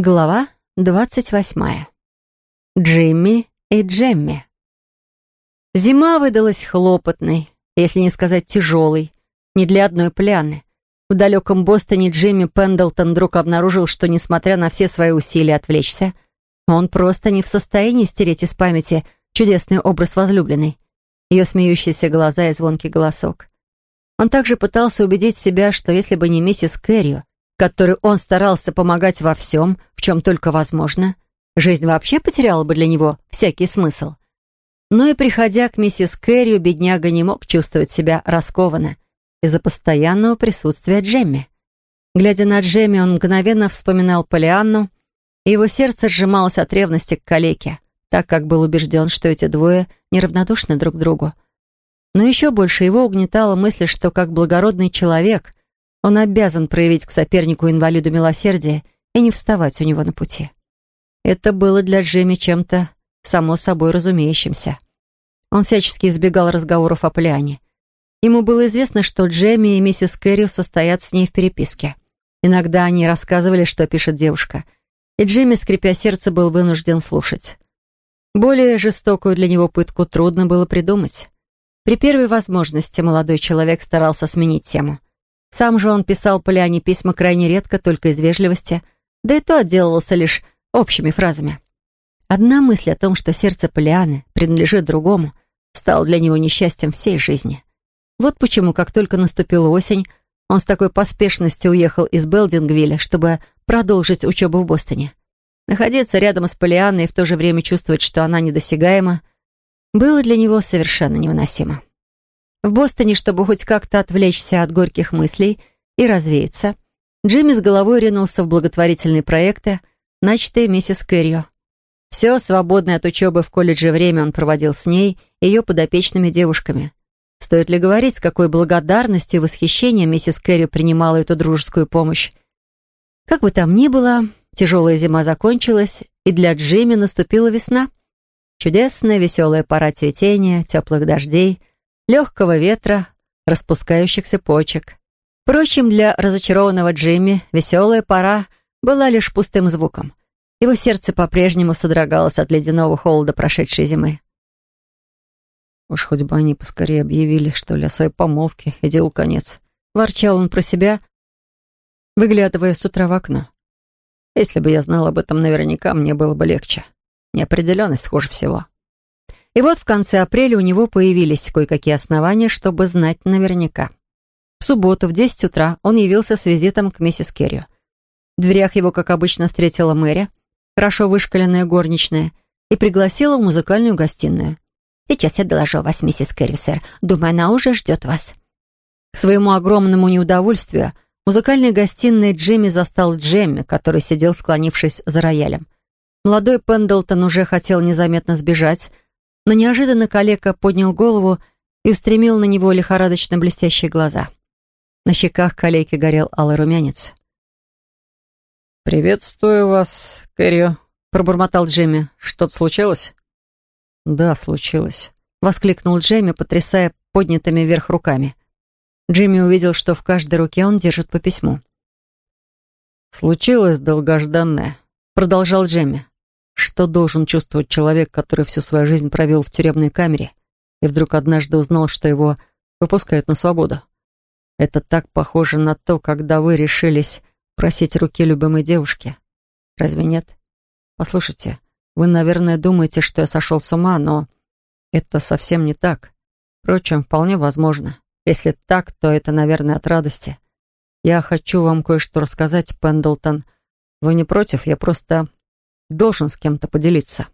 Глава двадцать восьмая. Джимми и Джемми. Зима выдалась хлопотной, если не сказать тяжелой, не для одной пляны. В далеком Бостоне Джимми Пендлтон вдруг обнаружил, что, несмотря на все свои усилия отвлечься, он просто не в состоянии стереть из памяти чудесный образ возлюбленной, ее смеющиеся глаза и звонкий голосок. Он также пытался убедить себя, что если бы не миссис Кэррио, которой он старался помогать во всем, в чем только возможно, жизнь вообще потеряла бы для него всякий смысл. Но и приходя к миссис Кэррию, бедняга не мог чувствовать себя раскованно из-за постоянного присутствия Джемми. Глядя на Джемми, он мгновенно вспоминал Полианну, и его сердце сжималось от ревности к калеке, так как был убежден, что эти двое неравнодушны друг к другу. Но еще больше его угнетала мысль, что как благородный человек он обязан проявить к сопернику-инвалиду милосердие и не вставать у него на пути. Это было для Джимми чем-то само собой разумеющимся. Он всячески избегал разговоров о Полиане. Ему было известно, что Джемми и миссис Кэррио состоят с ней в переписке. Иногда они рассказывали, что пишет девушка. И Джимми, скрипя сердце, был вынужден слушать. Более жестокую для него пытку трудно было придумать. При первой возможности молодой человек старался сменить тему. Сам же он писал Полиане письма крайне редко, только из вежливости, да и то отделывался лишь общими фразами. Одна мысль о том, что сердце Полианы принадлежит другому, стала для него несчастьем всей жизни. Вот почему, как только наступила осень, он с такой поспешностью уехал из Белдингвилля, чтобы продолжить учебу в Бостоне. Находиться рядом с Полианной и в то же время чувствовать, что она недосягаема, было для него совершенно невыносимо. В Бостоне, чтобы хоть как-то отвлечься от горьких мыслей и развеяться, Джимми с головой ринулся в благотворительные проекты, начатые миссис Кэррио. Все свободное от учебы в колледже время он проводил с ней и ее подопечными девушками. Стоит ли говорить, с какой благодарностью и восхищением миссис Кэрри принимала эту дружескую помощь? Как бы там ни было, тяжелая зима закончилась, и для Джимми наступила весна. Чудесная, веселая пора цветения, теплых дождей, легкого ветра, распускающихся почек. Впрочем, для разочарованного Джимми веселая пора была лишь пустым звуком. Его сердце по-прежнему содрогалось от ледяного холода прошедшей зимы. «Уж хоть бы они поскорее объявили, что ли, о своей помолвке, и делу конец», — ворчал он про себя, выглядывая с утра в окно. «Если бы я знал об этом наверняка, мне было бы легче. Неопределенность хуже всего». И вот в конце апреля у него появились кое-какие основания, чтобы знать наверняка. В субботу в 10 утра он явился с визитом к миссис Керри. В дверях его, как обычно, встретила Мэри, хорошо вышкаленная горничная, и пригласила в музыкальную гостиную. «Сейчас я доложу вас, миссис Керри, сэр. Думаю, она уже ждет вас». К своему огромному неудовольствию в музыкальной гостиной Джимми застал Джемми, который сидел, склонившись за роялем. Молодой Пендлтон уже хотел незаметно сбежать, но неожиданно калека поднял голову и устремил на него лихорадочно блестящие глаза. На щеках калеки горел алый румянец. «Приветствую вас, Кэррио», — пробормотал Джимми. «Что-то случилось?» «Да, случилось», — воскликнул Джимми, потрясая поднятыми вверх руками. Джимми увидел, что в каждой руке он держит по письму. «Случилось долгожданное», — продолжал Джимми. Что должен чувствовать человек, который всю свою жизнь провел в тюремной камере и вдруг однажды узнал, что его выпускают на свободу? Это так похоже на то, когда вы решились просить руки любимой девушки. Разве нет? Послушайте, вы, наверное, думаете, что я сошел с ума, но это совсем не так. Впрочем, вполне возможно. Если так, то это, наверное, от радости. Я хочу вам кое-что рассказать, Пендлтон. Вы не против? Я просто Должен с кем-то поделиться.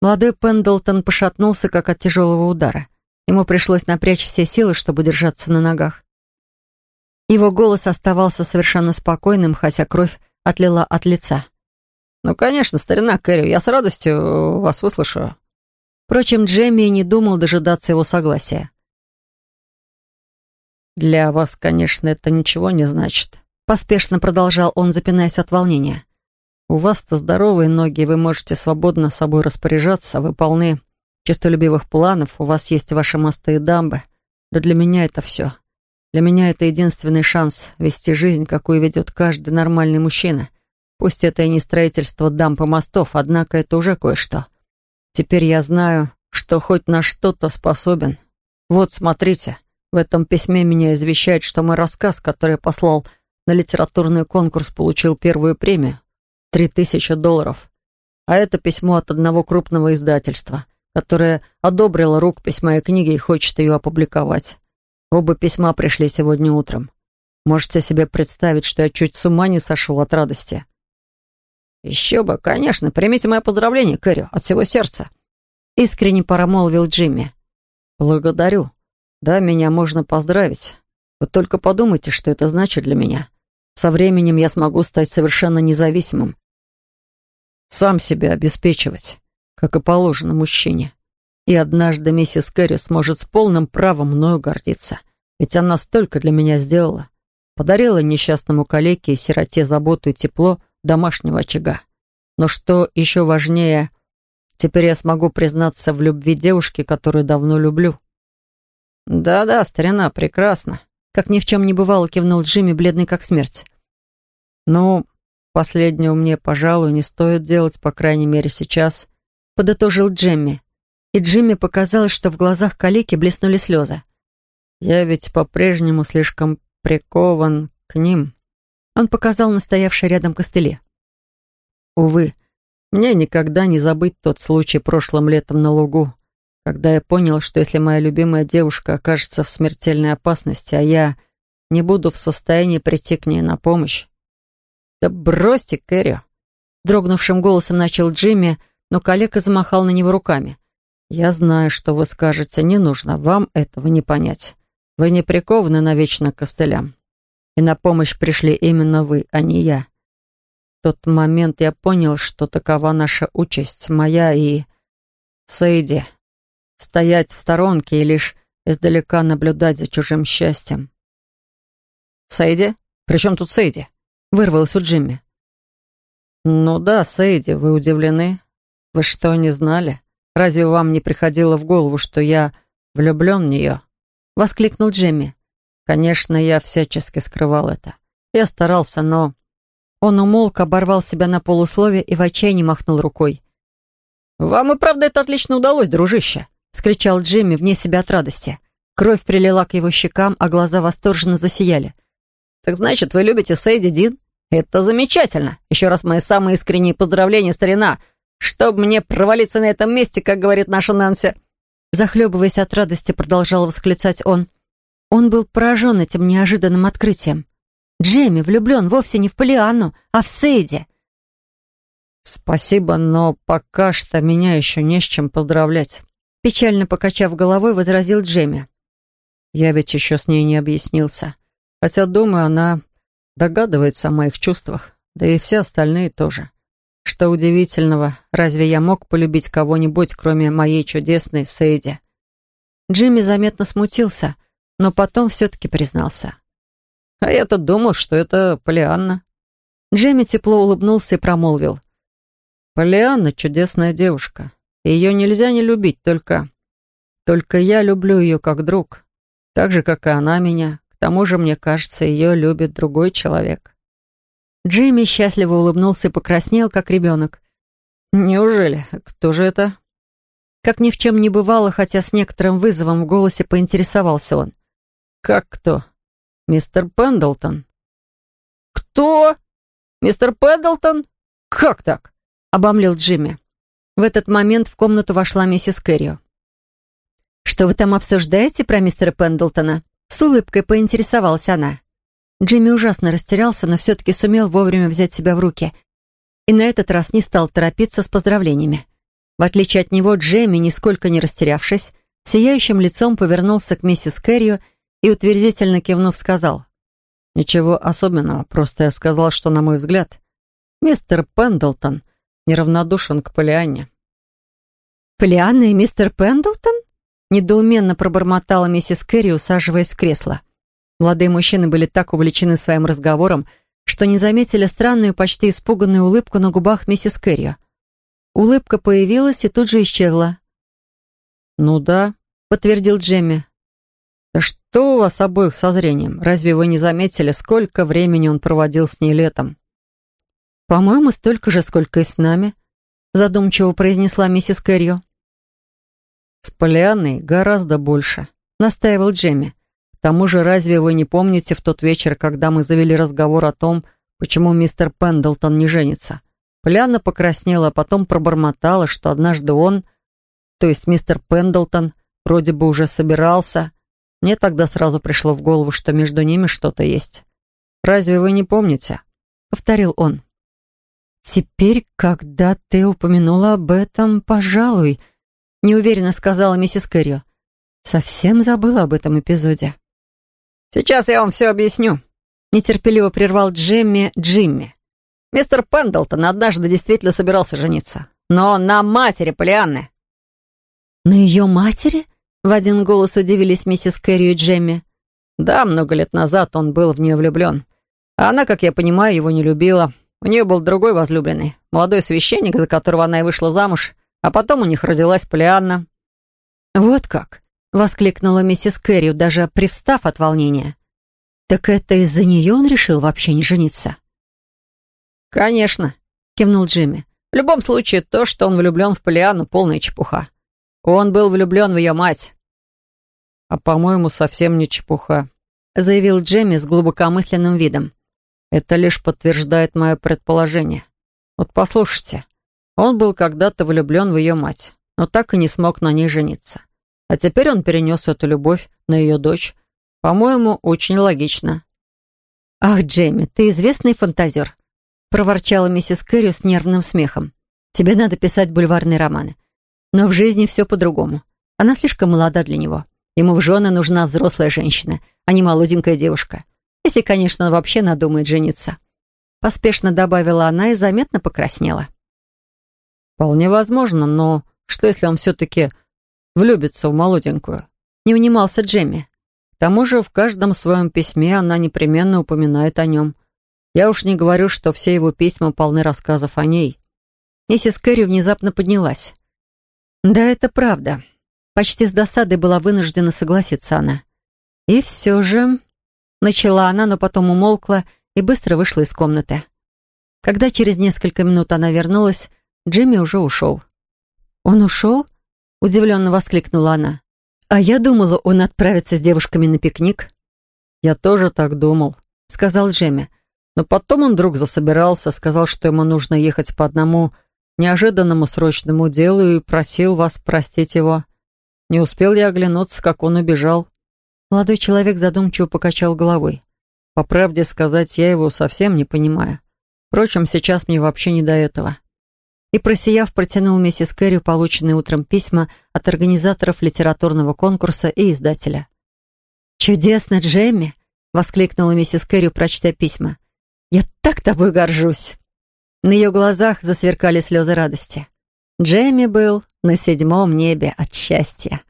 Молодой Пендлтон пошатнулся, как от тяжелого удара. Ему пришлось напрячь все силы, чтобы держаться на ногах. Его голос оставался совершенно спокойным, хотя кровь отлила от лица. «Ну, конечно, старина Кэрри, я с радостью вас выслушаю». Впрочем, Джемми не думал дожидаться его согласия. «Для вас, конечно, это ничего не значит», — поспешно продолжал он, запинаясь от волнения. У вас-то здоровые ноги, вы можете свободно собой распоряжаться, вы полны честолюбивых планов, у вас есть ваши мосты и дамбы. Да для меня это все. Для меня это единственный шанс вести жизнь, какую ведет каждый нормальный мужчина. Пусть это и не строительство дамб и мостов, однако это уже кое-что. Теперь я знаю, что хоть на что-то способен. Вот, смотрите, в этом письме меня извещает, что мой рассказ, который я послал на литературный конкурс, получил первую премию — три тысячи долларов. А это письмо от одного крупного издательства, которое одобрило рукопись моей книги и хочет ее опубликовать. Оба письма пришли сегодня утром. Можете себе представить, что я чуть с ума не сошел от радости. «Еще бы, конечно, примите мое поздравление, Кэрри, от всего сердца», — искренне промолвил Джимми. «Благодарю. Да, меня можно поздравить. Вы только подумайте, что это значит для меня. Со временем я смогу стать совершенно независимым. Сам себя обеспечивать, как и положено мужчине. И однажды миссис Кэрри сможет с полным правом мною гордиться. Ведь она столько для меня сделала. Подарила несчастному калеке и сироте заботу и тепло домашнего очага. Но что еще важнее, теперь я смогу признаться в любви девушки, которую давно люблю. «Да-да, старина, прекрасно», — как ни в чем не бывало, кивнул Джимми, бледный как смерть. «Ну, последнего мне, пожалуй, не стоит делать, по крайней мере, сейчас», — подытожил Джемми. И Джимми показалось, что в глазах калеки блеснули слезы. «Я ведь по-прежнему слишком прикован к ним». Он показал настоявший рядом костыли. Увы, мне никогда не забыть тот случай прошлым летом на лугу, когда я понял, что если моя любимая девушка окажется в смертельной опасности, а я не буду в состоянии прийти к ней на помощь. «Да бросьте, Кэрри!» Дрогнувшим голосом начал Джимми, но коллега замахал на него руками. «Я знаю, что вы скажете, не нужно вам этого не понять. Вы не прикованы навечно к костылям. И на помощь пришли именно вы, а не я. В тот момент я понял, что такова наша участь, моя и Сейди. Стоять в сторонке и лишь издалека наблюдать за чужим счастьем. «Сейди? При чем тут Сейди?» — вырвалось у Джимми. «Ну да, Сейди, вы удивлены? Вы что, не знали? Разве вам не приходило в голову, что я влюблен в нее?» — воскликнул Джимми. «Конечно, я всячески скрывал это. Я старался, но...» Он умолк, оборвал себя на полусловие и в отчаянии махнул рукой. «Вам и правда это отлично удалось, дружище!» — скричал Джимми вне себя от радости. Кровь прилила к его щекам, а глаза восторженно засияли. «Так значит, вы любите Сейди Дин? Это замечательно! Еще раз мои самые искренние поздравления, старина! Чтобы мне провалиться на этом месте, как говорит наша Нэнси!» Захлебываясь от радости, продолжал восклицать он. Он был поражен этим неожиданным открытием. Джейми влюблен вовсе не в Полианну, а в Сейди. «Спасибо, но пока что меня еще не с чем поздравлять», печально покачав головой, возразил Джейми. «Я ведь еще с ней не объяснился. Хотя, думаю, она догадывается о моих чувствах, да и все остальные тоже. Что удивительного, разве я мог полюбить кого-нибудь, кроме моей чудесной Сейди?» Джимми заметно смутился, но потом все-таки признался. А я-то думал, что это Полианна». Джемми тепло улыбнулся и промолвил. «Полианна — чудесная девушка. Ее нельзя не любить, только... Только я люблю ее как друг. Так же, как и она меня. К тому же, мне кажется, ее любит другой человек». Джимми счастливо улыбнулся и покраснел, как ребенок. «Неужели? Кто же это?» Как ни в чем не бывало, хотя с некоторым вызовом в голосе поинтересовался он. «Как кто?» «Мистер Пендлтон». «Кто? Мистер Пендлтон? Как так?» — обомлел Джимми. В этот момент в комнату вошла миссис Кэррио. «Что вы там обсуждаете про мистера Пендлтона?» С улыбкой поинтересовалась она. Джимми ужасно растерялся, но все-таки сумел вовремя взять себя в руки и на этот раз не стал торопиться с поздравлениями. В отличие от него, Джейми, нисколько не растерявшись, сияющим лицом повернулся к миссис Кэррио и, утвердительно кивнув, сказал. «Ничего особенного, просто я сказал, что, на мой взгляд, мистер Пендлтон неравнодушен к Полианне». «Полианна и мистер Пендлтон?» недоуменно пробормотала миссис Кэрри, усаживаясь в кресло. Молодые мужчины были так увлечены своим разговором, что не заметили странную, почти испуганную улыбку на губах миссис Кэрри. Улыбка появилась и тут же исчезла. «Ну да», — подтвердил Джемми. «Да что у вас обоих со зрением? Разве вы не заметили, сколько времени он проводил с ней летом?» «По-моему, столько же, сколько и с нами», — задумчиво произнесла миссис Кэррио. «С Полианной гораздо больше», — настаивал Джемми. «К тому же, разве вы не помните в тот вечер, когда мы завели разговор о том, почему мистер Пендлтон не женится?» Полианна покраснела, а потом пробормотала, что однажды он, то есть мистер Пендлтон, вроде бы уже собирался. Мне тогда сразу пришло в голову, что между ними что-то есть. «Разве вы не помните?» — повторил он. «Теперь, когда ты упомянула об этом, пожалуй», — неуверенно сказала миссис Кэррио. «Совсем забыла об этом эпизоде». «Сейчас я вам все объясню», — нетерпеливо прервал Джемми Джимми. «Мистер Пендлтон однажды действительно собирался жениться, но на матери Полианны». «На ее матери?» — в один голос удивились миссис Кэррио и Джемми. «Да, много лет назад он был в нее влюблен. А она, как я понимаю, его не любила. У нее был другой возлюбленный, молодой священник, за которого она и вышла замуж, а потом у них родилась Полианна». «Вот как!» — воскликнула миссис Кэрри, даже привстав от волнения. «Так это из-за нее он решил вообще не жениться?» «Конечно», — кивнул Джимми. «В любом случае, то, что он влюблен в Полианну, полная чепуха. Он был влюблен в ее мать». «А, по-моему, совсем не чепуха», — заявил Джимми с глубокомысленным видом. Это лишь подтверждает мое предположение. Вот послушайте, он был когда-то влюблен в ее мать, но так и не смог на ней жениться. А теперь он перенес эту любовь на ее дочь. По-моему, очень логично. «Ах, Джейми, ты известный фантазер», — проворчала миссис Кэрри с нервным смехом. «Тебе надо писать бульварные романы. Но в жизни все по-другому. Она слишком молода для него. Ему в жены нужна взрослая женщина, а не молоденькая девушка. Если, конечно, он вообще надумает жениться. Поспешно добавила она и заметно покраснела. Вполне возможно, но что, если он все-таки влюбится в молоденькую? Не унимался Джемми. К тому же в каждом своем письме она непременно упоминает о нем. Я уж не говорю, что все его письма полны рассказов о ней. Миссис Кэрри внезапно поднялась. «Да, это правда». Почти с досадой была вынуждена согласиться она. И все же Начала она, но потом умолкла и быстро вышла из комнаты. Когда через несколько минут она вернулась, Джимми уже ушел. «Он ушел?» — удивленно воскликнула она. «А я думала, он отправится с девушками на пикник». «Я тоже так думал», — сказал Джимми. Но потом он вдруг засобирался, сказал, что ему нужно ехать по одному неожиданному срочному делу и просил вас простить его. Не успел я оглянуться, как он убежал. Молодой человек задумчиво покачал головой. По правде сказать, я его совсем не понимаю. Впрочем, сейчас мне вообще не до этого. И, просияв, протянул миссис Кэрри полученные утром письма от организаторов литературного конкурса и издателя. «Чудесно, Джемми!» — воскликнула миссис Кэрри, прочтя письма. «Я так тобой горжусь!» На ее глазах засверкали слезы радости. Джемми был на седьмом небе от счастья.